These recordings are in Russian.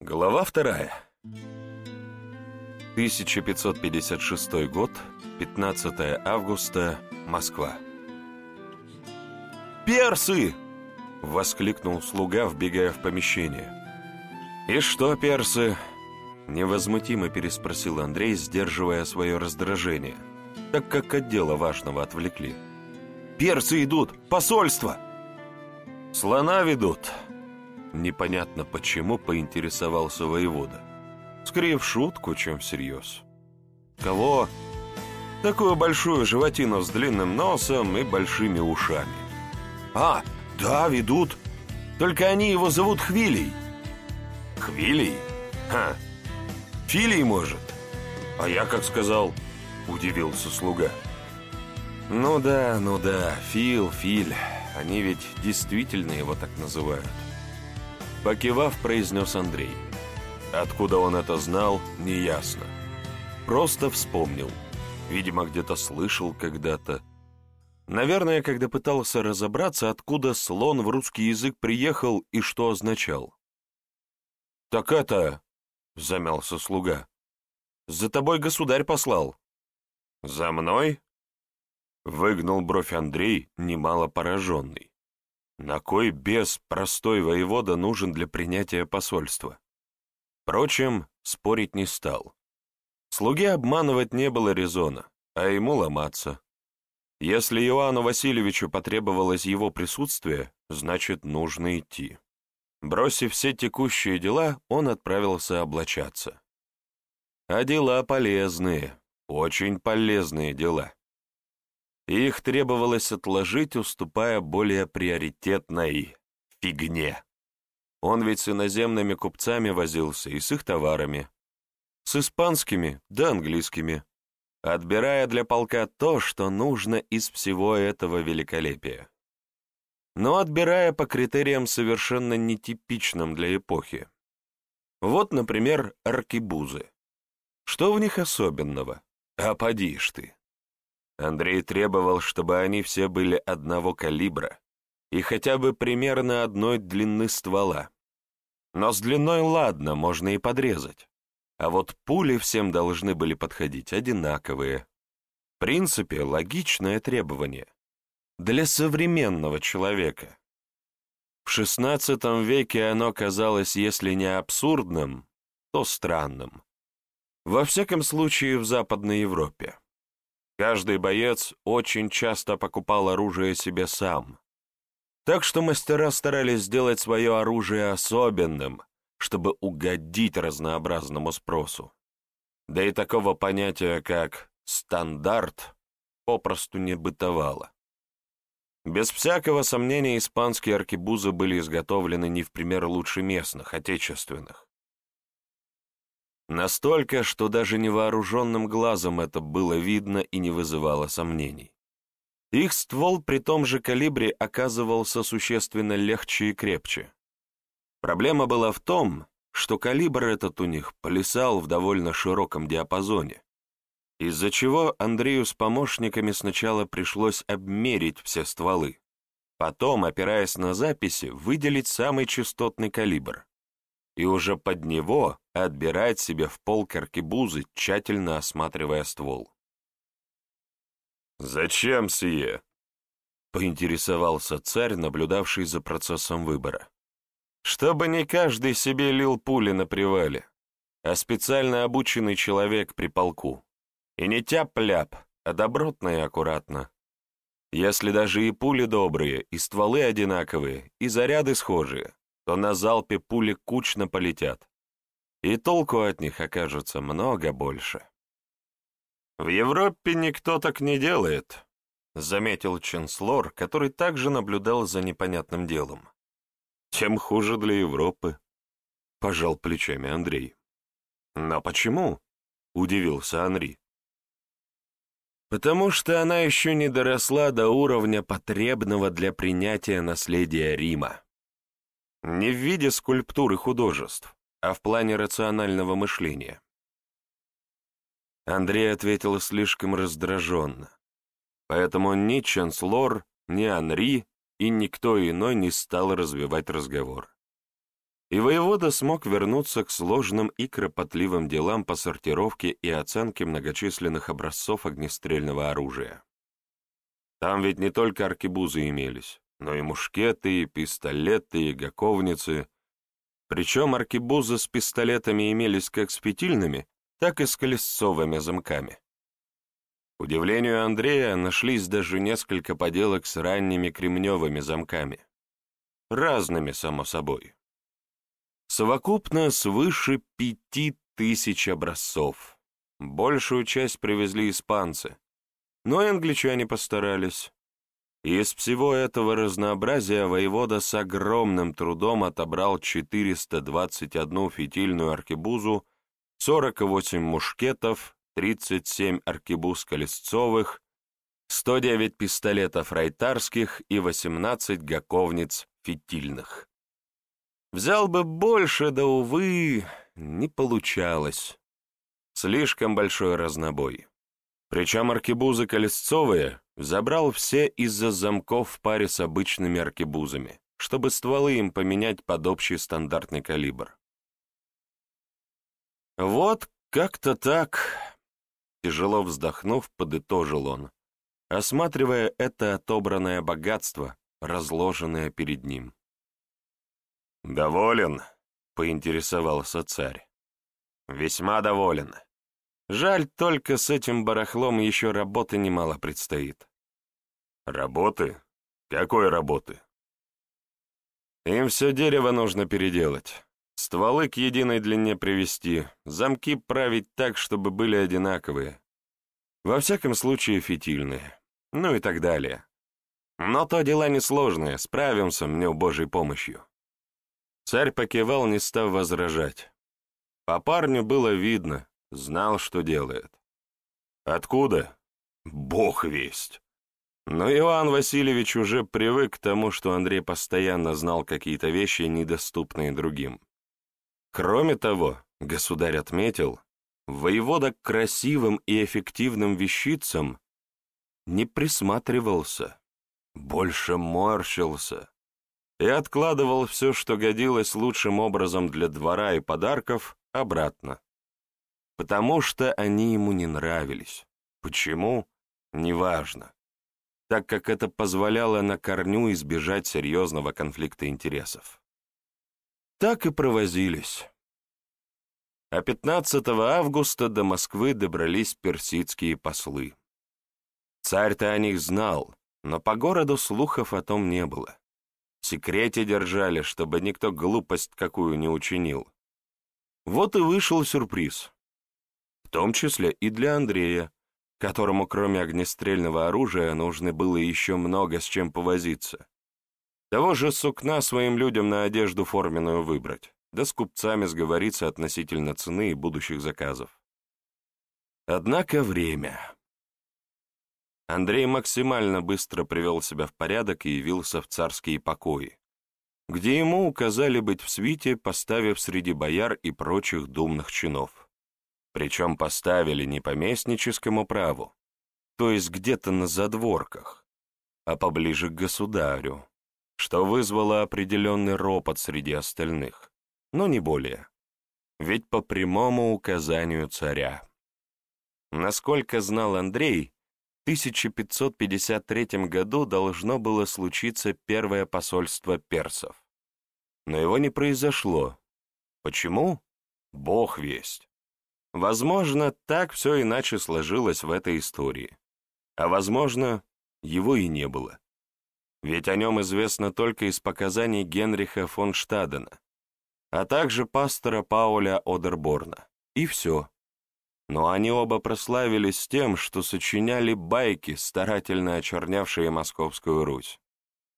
Глава вторая. 1556 год, 15 августа, Москва. «Персы!» — воскликнул слуга, вбегая в помещение. «И что, персы?» — невозмутимо переспросил Андрей, сдерживая свое раздражение, так как от дела важного отвлекли. «Персы идут! Посольство!» «Слона ведут!» Непонятно почему поинтересовался воевода. Скорее в шутку, чем всерьез. «Кого?» «Такую большую животину с длинным носом и большими ушами». «А, да, ведут. Только они его зовут Хвилей». «Хвилей? Ха, Филий, может?» «А я как сказал?» — удивился слуга. «Ну да, ну да, Фил, Филь. Они ведь действительно его так называют». Покивав, произнес Андрей. Откуда он это знал, неясно. Просто вспомнил. Видимо, где-то слышал когда-то. Наверное, когда пытался разобраться, откуда слон в русский язык приехал и что означал. «Так это...» — замялся слуга. «За тобой государь послал». «За мной?» — выгнал бровь Андрей, немало пораженный. На кой бес простой воевода нужен для принятия посольства? Впрочем, спорить не стал. Слуге обманывать не было резона, а ему ломаться. Если Иоанну Васильевичу потребовалось его присутствие, значит, нужно идти. Бросив все текущие дела, он отправился облачаться. А дела полезные, очень полезные дела их требовалось отложить, уступая более приоритетной фигне. Он ведь с иноземными купцами возился и с их товарами, с испанскими да английскими, отбирая для полка то, что нужно из всего этого великолепия. Но отбирая по критериям совершенно нетипичным для эпохи. Вот, например, аркибузы. Что в них особенного? А поди ж ты. Андрей требовал, чтобы они все были одного калибра и хотя бы примерно одной длины ствола. Но с длиной ладно, можно и подрезать. А вот пули всем должны были подходить одинаковые. В принципе, логичное требование. Для современного человека. В XVI веке оно казалось, если не абсурдным, то странным. Во всяком случае, в Западной Европе. Каждый боец очень часто покупал оружие себе сам. Так что мастера старались сделать свое оружие особенным, чтобы угодить разнообразному спросу. Да и такого понятия, как «стандарт», попросту не бытовало. Без всякого сомнения испанские аркебузы были изготовлены не в пример лучше местных, отечественных. Настолько, что даже невооруженным глазом это было видно и не вызывало сомнений. Их ствол при том же калибре оказывался существенно легче и крепче. Проблема была в том, что калибр этот у них плясал в довольно широком диапазоне, из-за чего Андрею с помощниками сначала пришлось обмерить все стволы, потом, опираясь на записи, выделить самый частотный калибр и уже под него отбирать себе в пол каркибузы, тщательно осматривая ствол. «Зачем сие?» — поинтересовался царь, наблюдавший за процессом выбора. «Чтобы не каждый себе лил пули на привале, а специально обученный человек при полку. И не тяп-ляп, а добротно и аккуратно. Если даже и пули добрые, и стволы одинаковые, и заряды схожие, то на залпе пули кучно полетят, и толку от них окажется много больше. «В Европе никто так не делает», — заметил Ченслор, который также наблюдал за непонятным делом. «Тем хуже для Европы», — пожал плечами Андрей. «Но почему?» — удивился Анри. «Потому что она еще не доросла до уровня, потребного для принятия наследия Рима», не в виде скульптур и художеств, а в плане рационального мышления. Андрей ответил слишком раздраженно, поэтому ни Чанслор, ни Анри и никто иной не стал развивать разговор. и воевода смог вернуться к сложным и кропотливым делам по сортировке и оценке многочисленных образцов огнестрельного оружия. Там ведь не только аркебузы имелись, но и мушкеты, и пистолеты, и гаковницы. Причем аркебузы с пистолетами имелись как с фитильными, так и с колесцовыми замками. К удивлению Андрея, нашлись даже несколько поделок с ранними кремневыми замками. Разными, само собой. Совокупно свыше пяти тысяч образцов. Большую часть привезли испанцы, но и англичане постарались. Из всего этого разнообразия воевода с огромным трудом отобрал 421 фитильную аркебузу, 48 мушкетов, 37 аркебуз колесцовых, 109 пистолетов райтарских и 18 гаковниц фитильных. Взял бы больше, да, увы, не получалось. Слишком большой разнобой. Причем аркебузы колесцовые забрал все из-за замков в паре с обычными аркебузами, чтобы стволы им поменять под общий стандартный калибр. Вот как-то так, тяжело вздохнув, подытожил он, осматривая это отобранное богатство, разложенное перед ним. «Доволен?» — поинтересовался царь. «Весьма доволен. Жаль, только с этим барахлом еще работы немало предстоит. Работы? Какой работы? Им все дерево нужно переделать. Стволы к единой длине привести, замки править так, чтобы были одинаковые. Во всяком случае, фитильные. Ну и так далее. Но то дела несложные, справимся мне Божьей помощью. Царь покивал, не став возражать. По парню было видно, Знал, что делает. Откуда? Бог весть. Но Иван Васильевич уже привык к тому, что Андрей постоянно знал какие-то вещи, недоступные другим. Кроме того, государь отметил, воевода к красивым и эффективным вещицам не присматривался, больше морщился и откладывал все, что годилось лучшим образом для двора и подарков, обратно потому что они ему не нравились. Почему? Неважно, так как это позволяло на корню избежать серьезного конфликта интересов. Так и провозились. А 15 августа до Москвы добрались персидские послы. Царь-то о них знал, но по городу слухов о том не было. В секрете держали, чтобы никто глупость какую не учинил. Вот и вышел сюрприз в том числе и для Андрея, которому кроме огнестрельного оружия нужно было еще много с чем повозиться. Того же сукна своим людям на одежду форменную выбрать, да с купцами сговориться относительно цены и будущих заказов. Однако время. Андрей максимально быстро привел себя в порядок и явился в царские покои, где ему указали быть в свите, поставив среди бояр и прочих думных чинов. Причем поставили не по местническому праву, то есть где-то на задворках, а поближе к государю, что вызвало определенный ропот среди остальных, но не более. Ведь по прямому указанию царя. Насколько знал Андрей, в 1553 году должно было случиться первое посольство персов. Но его не произошло. Почему? Бог весть. Возможно, так все иначе сложилось в этой истории. А возможно, его и не было. Ведь о нем известно только из показаний Генриха фон Штадена, а также пастора Пауля Одерборна. И все. Но они оба прославились тем, что сочиняли байки, старательно очернявшие Московскую Русь.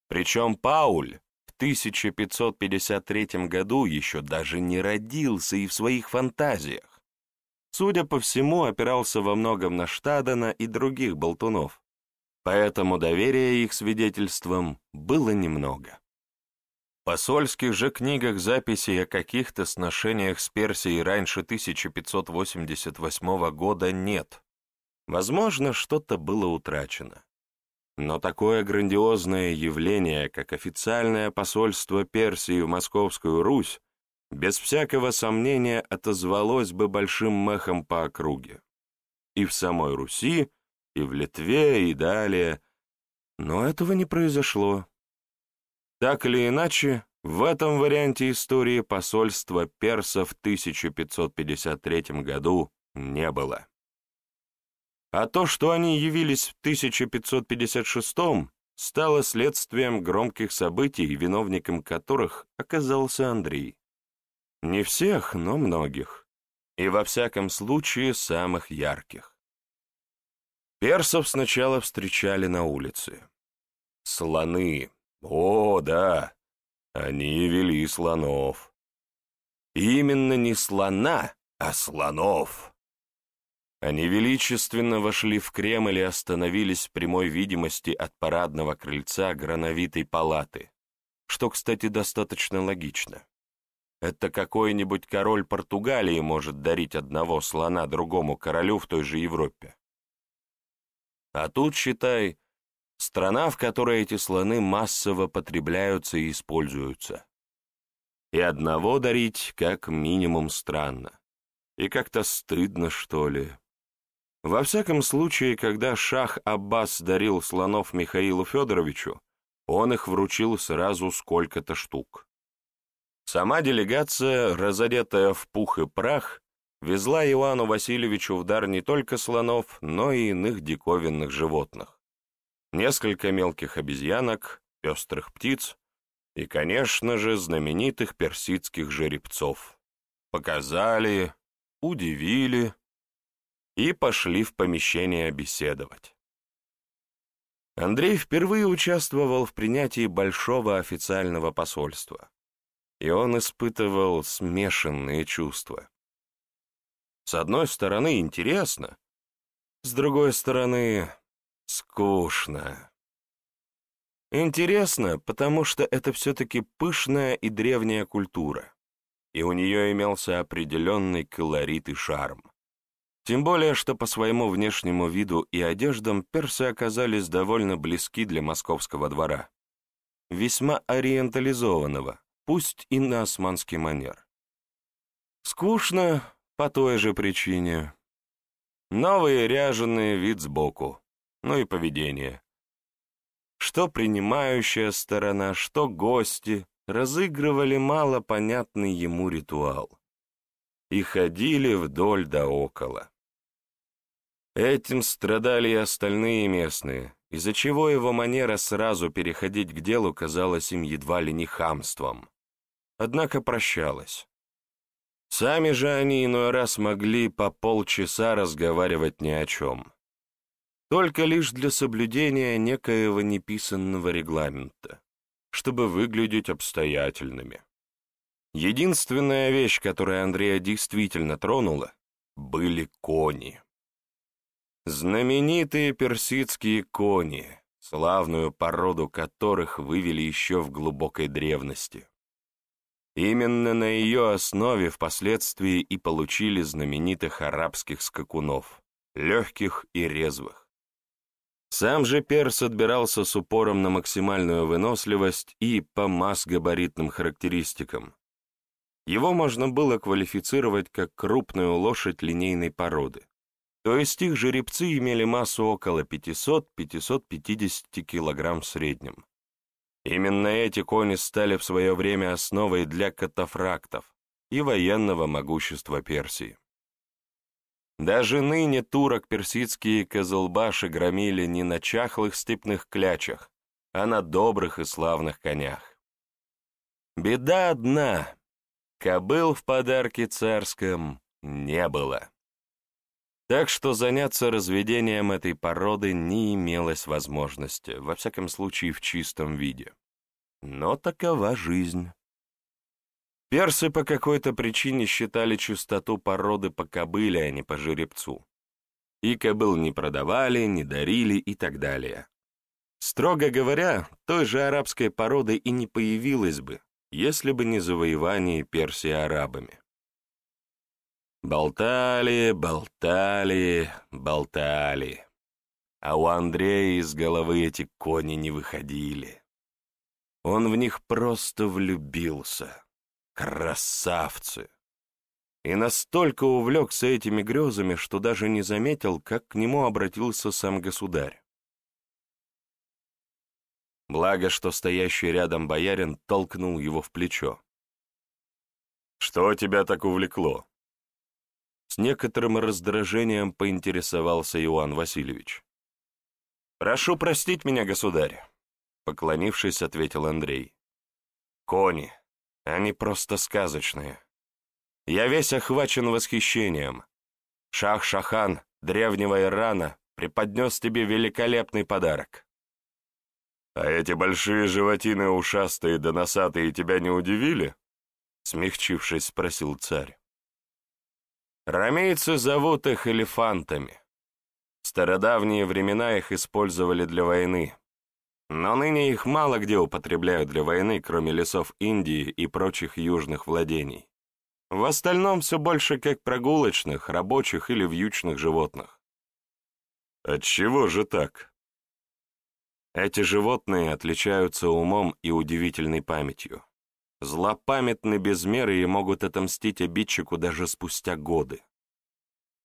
Причем Пауль в 1553 году еще даже не родился и в своих фантазиях судя по всему, опирался во многом на Штадена и других болтунов, поэтому доверия их свидетельствам было немного. В посольских же книгах записей о каких-то сношениях с Персией раньше 1588 года нет. Возможно, что-то было утрачено. Но такое грандиозное явление, как официальное посольство Персии в Московскую Русь, без всякого сомнения отозвалось бы большим мехом по округе. И в самой Руси, и в Литве, и далее. Но этого не произошло. Так или иначе, в этом варианте истории посольства персов в 1553 году не было. А то, что они явились в 1556 стало следствием громких событий, виновником которых оказался Андрей. Не всех, но многих. И во всяком случае самых ярких. Персов сначала встречали на улице. Слоны. О, да, они вели слонов. именно не слона, а слонов. Они величественно вошли в Кремль и остановились в прямой видимости от парадного крыльца грановитой палаты, что, кстати, достаточно логично. Это какой-нибудь король Португалии может дарить одного слона другому королю в той же Европе. А тут, считай, страна, в которой эти слоны массово потребляются и используются. И одного дарить как минимум странно. И как-то стыдно, что ли. Во всяком случае, когда шах Аббас дарил слонов Михаилу Федоровичу, он их вручил сразу сколько-то штук. Сама делегация, разодетая в пух и прах, везла Ивану Васильевичу в дар не только слонов, но и иных диковинных животных. Несколько мелких обезьянок, пестрых птиц и, конечно же, знаменитых персидских жеребцов. Показали, удивили и пошли в помещение беседовать. Андрей впервые участвовал в принятии большого официального посольства и он испытывал смешанные чувства. С одной стороны, интересно, с другой стороны, скучно. Интересно, потому что это все-таки пышная и древняя культура, и у нее имелся определенный колорит и шарм. Тем более, что по своему внешнему виду и одеждам персы оказались довольно близки для московского двора, весьма ориентализованного, пусть и на османский манер. Скучно по той же причине. Новые ряженые вид сбоку, ну и поведение. Что принимающая сторона, что гости разыгрывали мало понятный ему ритуал и ходили вдоль да около. Этим страдали и остальные местные, из-за чего его манера сразу переходить к делу казалась им едва ли не хамством однако прощалась. Сами же они иной раз могли по полчаса разговаривать ни о чем. Только лишь для соблюдения некоего неписанного регламента, чтобы выглядеть обстоятельными. Единственная вещь, которая Андрея действительно тронула, были кони. Знаменитые персидские кони, славную породу которых вывели еще в глубокой древности. Именно на ее основе впоследствии и получили знаменитых арабских скакунов, легких и резвых. Сам же перс отбирался с упором на максимальную выносливость и по масс-габаритным характеристикам. Его можно было квалифицировать как крупную лошадь линейной породы, то есть их жеребцы имели массу около 500-550 кг в среднем. Именно эти кони стали в свое время основой для катафрактов и военного могущества Персии. Даже ныне турок персидские козылбаши громили не на чахлых степных клячах, а на добрых и славных конях. Беда одна — кобыл в подарке царском не было. Так что заняться разведением этой породы не имелось возможности, во всяком случае в чистом виде. Но такова жизнь. Персы по какой-то причине считали чистоту породы по кобыле, а не по жеребцу. И кобыл не продавали, не дарили и так далее. Строго говоря, той же арабской породы и не появилась бы, если бы не завоевание Персии арабами. Болтали, болтали, болтали. А у Андрея из головы эти кони не выходили. Он в них просто влюбился. Красавцы! И настолько увлекся этими грезами, что даже не заметил, как к нему обратился сам государь. Благо, что стоящий рядом боярин толкнул его в плечо. «Что тебя так увлекло?» С некоторым раздражением поинтересовался Иоанн Васильевич. «Прошу простить меня, государь», — поклонившись, ответил Андрей. «Кони, они просто сказочные. Я весь охвачен восхищением. Шах-Шахан древнего Ирана преподнес тебе великолепный подарок. «А эти большие животины ушастые да носатые тебя не удивили?» Смягчившись, спросил царь. «Рамейцы зовут их элефантами. В стародавние времена их использовали для войны, но ныне их мало где употребляют для войны, кроме лесов Индии и прочих южных владений. В остальном все больше как прогулочных, рабочих или вьючных животных. Отчего же так? Эти животные отличаются умом и удивительной памятью. Злопамятны без меры и могут отомстить обидчику даже спустя годы.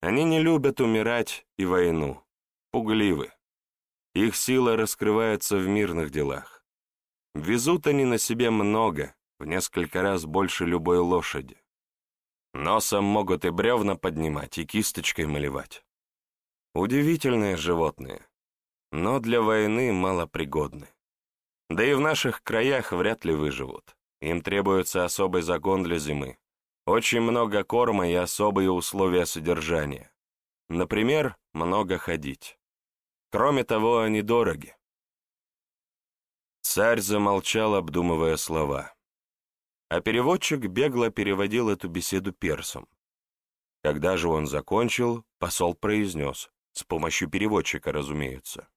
Они не любят умирать и войну, пугливы. Их сила раскрывается в мирных делах. Везут они на себе много, в несколько раз больше любой лошади. Носом могут и бревна поднимать, и кисточкой малевать. Удивительные животные но для войны малопригодны. Да и в наших краях вряд ли выживут. Им требуется особый загон для зимы, очень много корма и особые условия содержания. Например, много ходить. Кроме того, они дороги. Царь замолчал, обдумывая слова. А переводчик бегло переводил эту беседу персом. Когда же он закончил, посол произнес, с помощью переводчика, разумеется.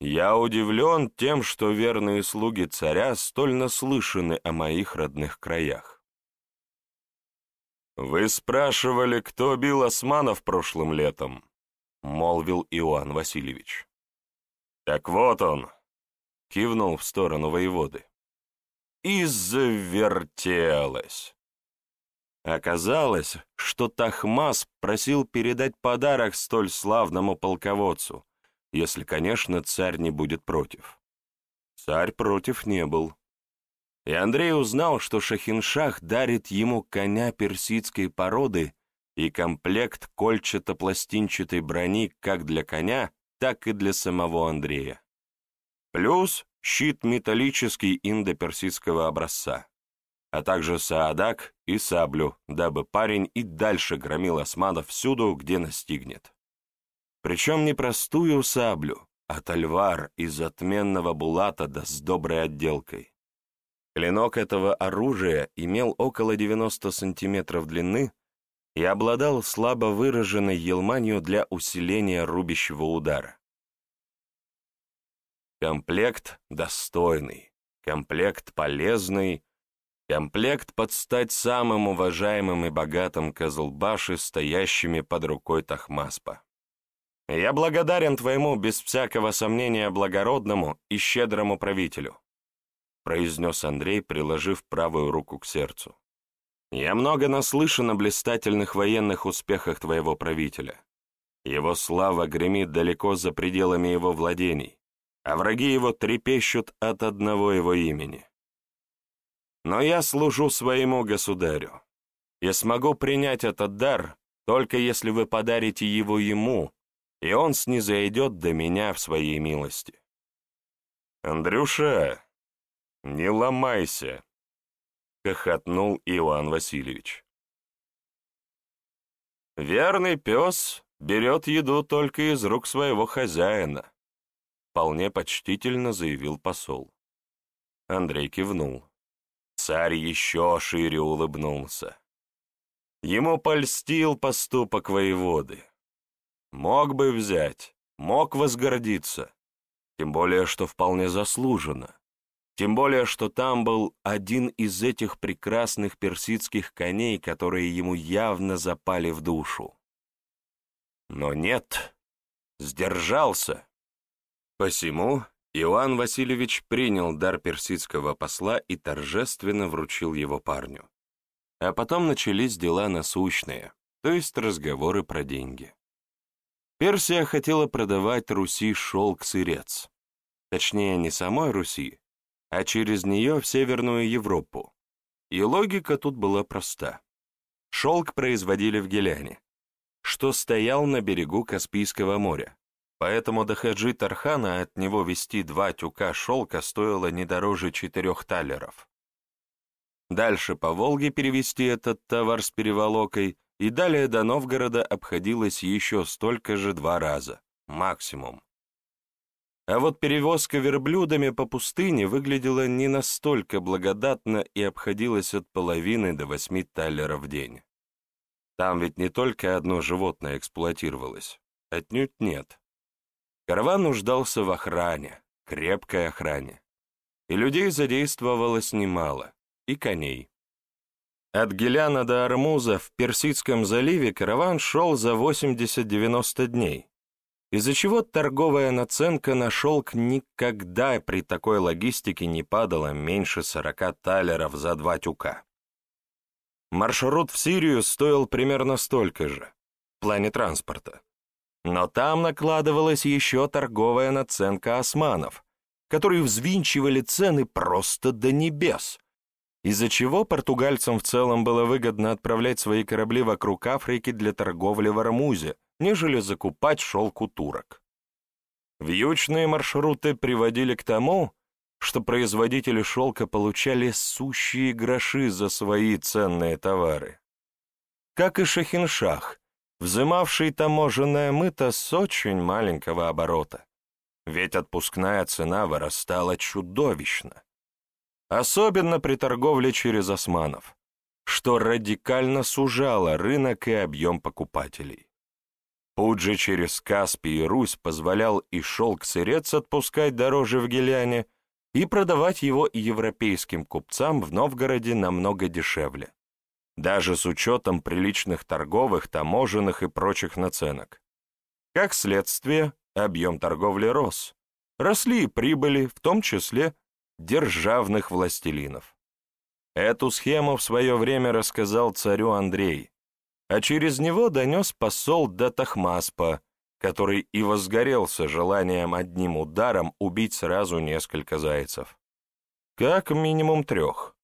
Я удивлен тем, что верные слуги царя столь наслышаны о моих родных краях. «Вы спрашивали, кто бил османов прошлым летом?» — молвил Иоанн Васильевич. «Так вот он!» — кивнул в сторону воеводы. «И завертелось!» Оказалось, что Тахмас просил передать подарок столь славному полководцу, если, конечно, царь не будет против. Царь против не был. И Андрей узнал, что Шахиншах дарит ему коня персидской породы и комплект кольчато-пластинчатой брони как для коня, так и для самого Андрея. Плюс щит металлический индоперсидского образца, а также саадак и саблю, дабы парень и дальше громил османов всюду, где настигнет. Причем не простую саблю, а тальвар из отменного булата да с доброй отделкой. Клинок этого оружия имел около 90 сантиметров длины и обладал слабо выраженной елманью для усиления рубящего удара. Комплект достойный, комплект полезный, комплект под стать самым уважаемым и богатым Козлбаши, стоящими под рукой Тахмаспа. Я благодарен твоему, без всякого сомнения, благородному и щедрому правителю», произнес Андрей, приложив правую руку к сердцу. «Я много наслышан о блистательных военных успехах твоего правителя. Его слава гремит далеко за пределами его владений, а враги его трепещут от одного его имени. Но я служу своему государю и смогу принять этот дар, только если вы подарите его ему, и он снизойдет до меня в своей милости. «Андрюша, не ломайся!» — хохотнул Иван Васильевич. «Верный пес берет еду только из рук своего хозяина», — вполне почтительно заявил посол. Андрей кивнул. Царь еще шире улыбнулся. Ему польстил поступок воеводы. Мог бы взять, мог возгордиться. Тем более, что вполне заслуженно. Тем более, что там был один из этих прекрасных персидских коней, которые ему явно запали в душу. Но нет, сдержался. Посему Иоанн Васильевич принял дар персидского посла и торжественно вручил его парню. А потом начались дела насущные, то есть разговоры про деньги. Персия хотела продавать Руси шелк-сырец. Точнее, не самой Руси, а через нее в Северную Европу. И логика тут была проста. Шелк производили в Геляне, что стоял на берегу Каспийского моря, Поэтому до Хаджи Тархана от него вести два тюка шелка стоило не дороже четырех талеров. Дальше по Волге перевести этот товар с переволокой и далее до Новгорода обходилось еще столько же два раза, максимум. А вот перевозка верблюдами по пустыне выглядела не настолько благодатно и обходилась от половины до восьми талеров в день. Там ведь не только одно животное эксплуатировалось, отнюдь нет. Караван нуждался в охране, крепкой охране. И людей задействовалось немало, и коней. От Геляна до Армуза в Персидском заливе караван шел за 80-90 дней, из-за чего торговая наценка на шелк никогда при такой логистике не падала меньше 40 талеров за два тюка. Маршрут в Сирию стоил примерно столько же, в плане транспорта. Но там накладывалась еще торговая наценка османов, которые взвинчивали цены просто до небес, из-за чего португальцам в целом было выгодно отправлять свои корабли вокруг Африки для торговли в Армузе, нежели закупать шелк у турок. Вьючные маршруты приводили к тому, что производители шелка получали сущие гроши за свои ценные товары. Как и Шахиншах, взымавший таможенное мыто с очень маленького оборота. Ведь отпускная цена вырастала чудовищно. Особенно при торговле через османов, что радикально сужало рынок и объем покупателей. Путь же через Каспий и Русь позволял и шелк-сырец отпускать дороже в Геляне и продавать его европейским купцам в Новгороде намного дешевле даже с учетом приличных торговых, таможенных и прочих наценок. Как следствие, объем торговли рос. Росли и прибыли, в том числе державных властелинов. Эту схему в свое время рассказал царю Андрей, а через него донес посол Датахмаспа, который и возгорелся желанием одним ударом убить сразу несколько зайцев. Как минимум трех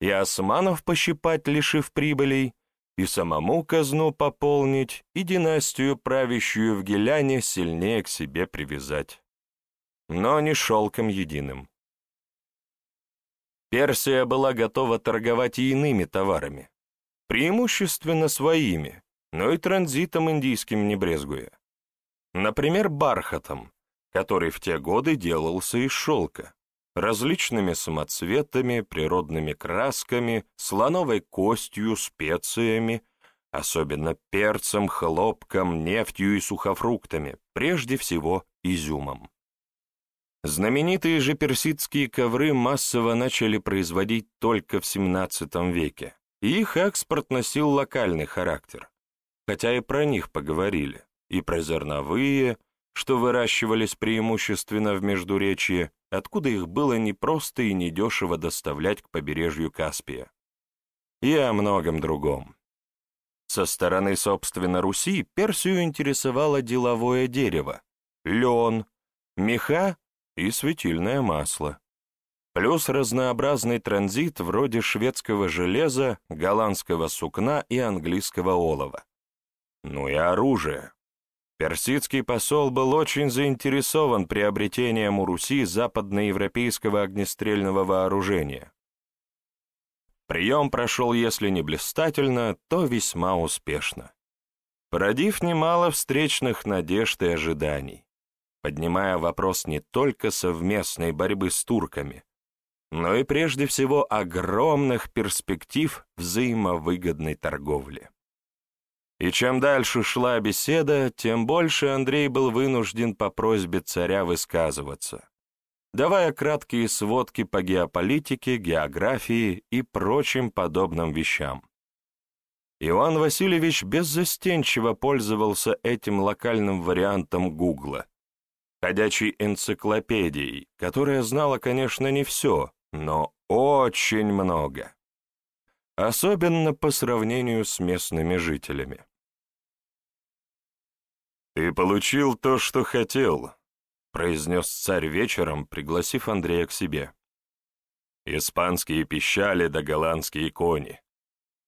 и османов пощипать, лишив прибылей, и самому казну пополнить, и династию, правящую в Геляне, сильнее к себе привязать. Но не шелком единым. Персия была готова торговать и иными товарами, преимущественно своими, но и транзитом индийским не брезгуя. Например, бархатом, который в те годы делался из шелка различными самоцветами, природными красками, слоновой костью, специями, особенно перцем, хлопком, нефтью и сухофруктами, прежде всего изюмом. Знаменитые же персидские ковры массово начали производить только в XVII веке, и их экспорт носил локальный характер, хотя и про них поговорили, и про зерновые, что выращивались преимущественно в Междуречье, откуда их было непросто и недешево доставлять к побережью Каспия. И о многом другом. Со стороны, собственно, Руси Персию интересовало деловое дерево, лен, меха и светильное масло. Плюс разнообразный транзит вроде шведского железа, голландского сукна и английского олова. Ну и оружие. Персидский посол был очень заинтересован приобретением у Руси западноевропейского огнестрельного вооружения. Прием прошел, если не блистательно, то весьма успешно, породив немало встречных надежд и ожиданий, поднимая вопрос не только совместной борьбы с турками, но и прежде всего огромных перспектив взаимовыгодной торговли. И чем дальше шла беседа, тем больше Андрей был вынужден по просьбе царя высказываться, давая краткие сводки по геополитике, географии и прочим подобным вещам. Иван Васильевич беззастенчиво пользовался этим локальным вариантом Гугла. Ходячей энциклопедией, которая знала, конечно, не все, но очень много. Особенно по сравнению с местными жителями. «Ты получил то, что хотел», — произнес царь вечером, пригласив Андрея к себе. «Испанские пищали да голландские кони.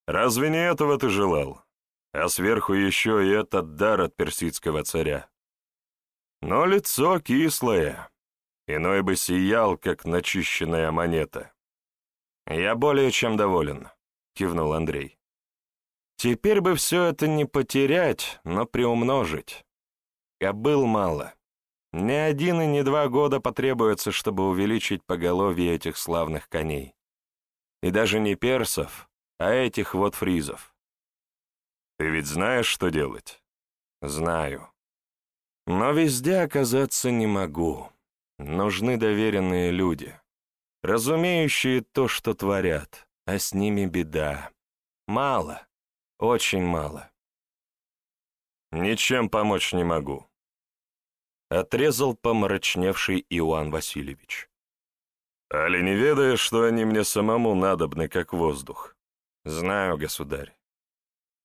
Разве не этого ты желал? А сверху еще и этот дар от персидского царя. Но лицо кислое, иной бы сиял, как начищенная монета». «Я более чем доволен», — кивнул Андрей. «Теперь бы все это не потерять, но приумножить. Кобыл мало. Ни один и ни два года потребуется, чтобы увеличить поголовье этих славных коней. И даже не персов, а этих вот фризов. Ты ведь знаешь, что делать? Знаю. Но везде оказаться не могу. Нужны доверенные люди, разумеющие то, что творят, а с ними беда. Мало, очень мало. Ничем помочь не могу отрезал помрачневший Иоанн Васильевич. «Али не ведаешь, что они мне самому надобны, как воздух?» «Знаю, государь.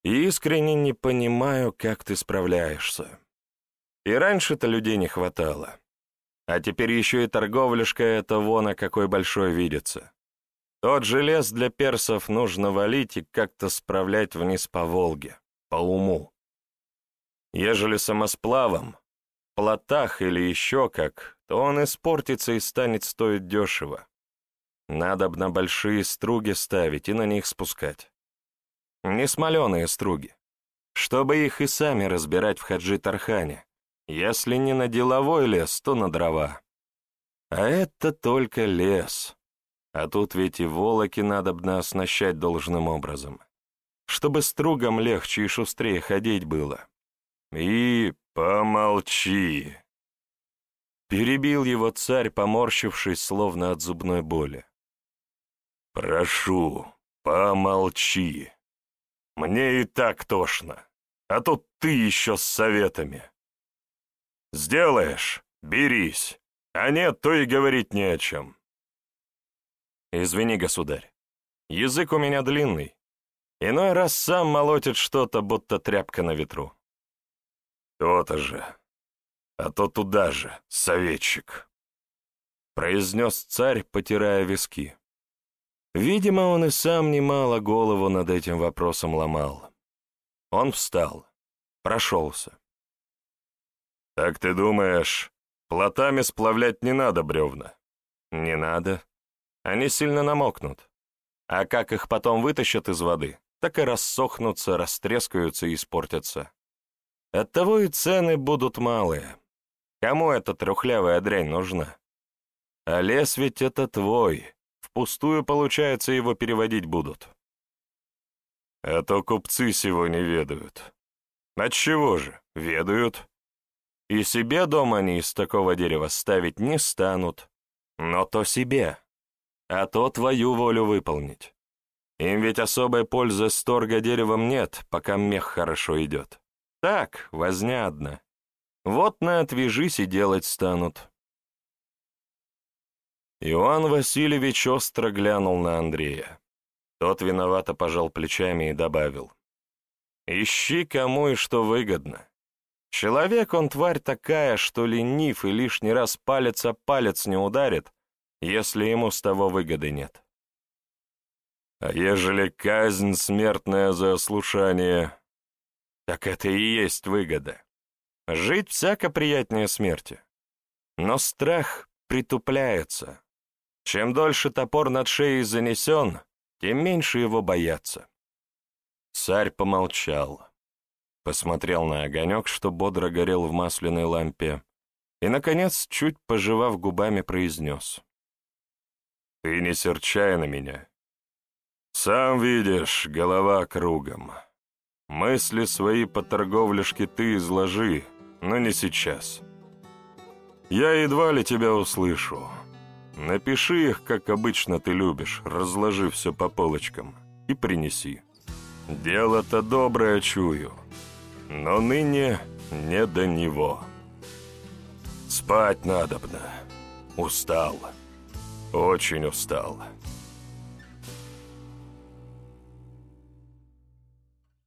И искренне не понимаю, как ты справляешься. И раньше-то людей не хватало. А теперь еще и торговляшка эта вон, а какой большой видится. Тот же лес для персов нужно валить и как-то справлять вниз по Волге, по уму. Ежели самосплавом, плотах или еще как, то он испортится и станет стоить дешево. Надо б на большие струги ставить и на них спускать. Не смоленые струги. Чтобы их и сами разбирать в Хаджи-Тархане. Если не на деловой лес, то на дрова. А это только лес. А тут ведь и волоки надобно оснащать должным образом. Чтобы стругам легче и шустрее ходить было. И «Помолчи!» Перебил его царь, поморщившись, словно от зубной боли. «Прошу, помолчи. Мне и так тошно, а тут ты еще с советами. Сделаешь — берись, а нет, то и говорить не о чем». «Извини, государь, язык у меня длинный. Иной раз сам молотит что-то, будто тряпка на ветру. «То-то же. А то туда же, советчик», — произнес царь, потирая виски. Видимо, он и сам немало голову над этим вопросом ломал. Он встал, прошелся. «Так ты думаешь, плотами сплавлять не надо бревна?» «Не надо. Они сильно намокнут. А как их потом вытащат из воды, так и рассохнутся, растрескаются и испортятся. Оттого и цены будут малые. Кому эта трухлявая дрянь нужна? А лес ведь это твой. Впустую, получается, его переводить будут. А то купцы сегодня ведают. Отчего же, ведают. И себе дом они из такого дерева ставить не станут. Но то себе. А то твою волю выполнить. Им ведь особой пользы с торга деревом нет, пока мех хорошо идет. Так, возня одна. Вот на отвяжись и делать станут. Иоанн Васильевич остро глянул на Андрея. Тот виновато пожал плечами и добавил. «Ищи, кому и что выгодно. Человек он тварь такая, что ленив и лишний раз палец о палец не ударит, если ему с того выгоды нет». «А ежели казнь смертная за ослушание?» Так это и есть выгода. Жить всяко приятнее смерти. Но страх притупляется. Чем дольше топор над шеей занесен, тем меньше его боятся. Царь помолчал, посмотрел на огонек, что бодро горел в масляной лампе, и, наконец, чуть пожевав губами, произнес. «Ты не серчай на меня. Сам видишь, голова кругом». Мысли свои по торговляшке ты изложи, но не сейчас. Я едва ли тебя услышу. Напиши их, как обычно ты любишь, разложи все по полочкам и принеси. Дело-то доброе чую, но ныне не до него. «Спать надобно. Устал. Очень устал».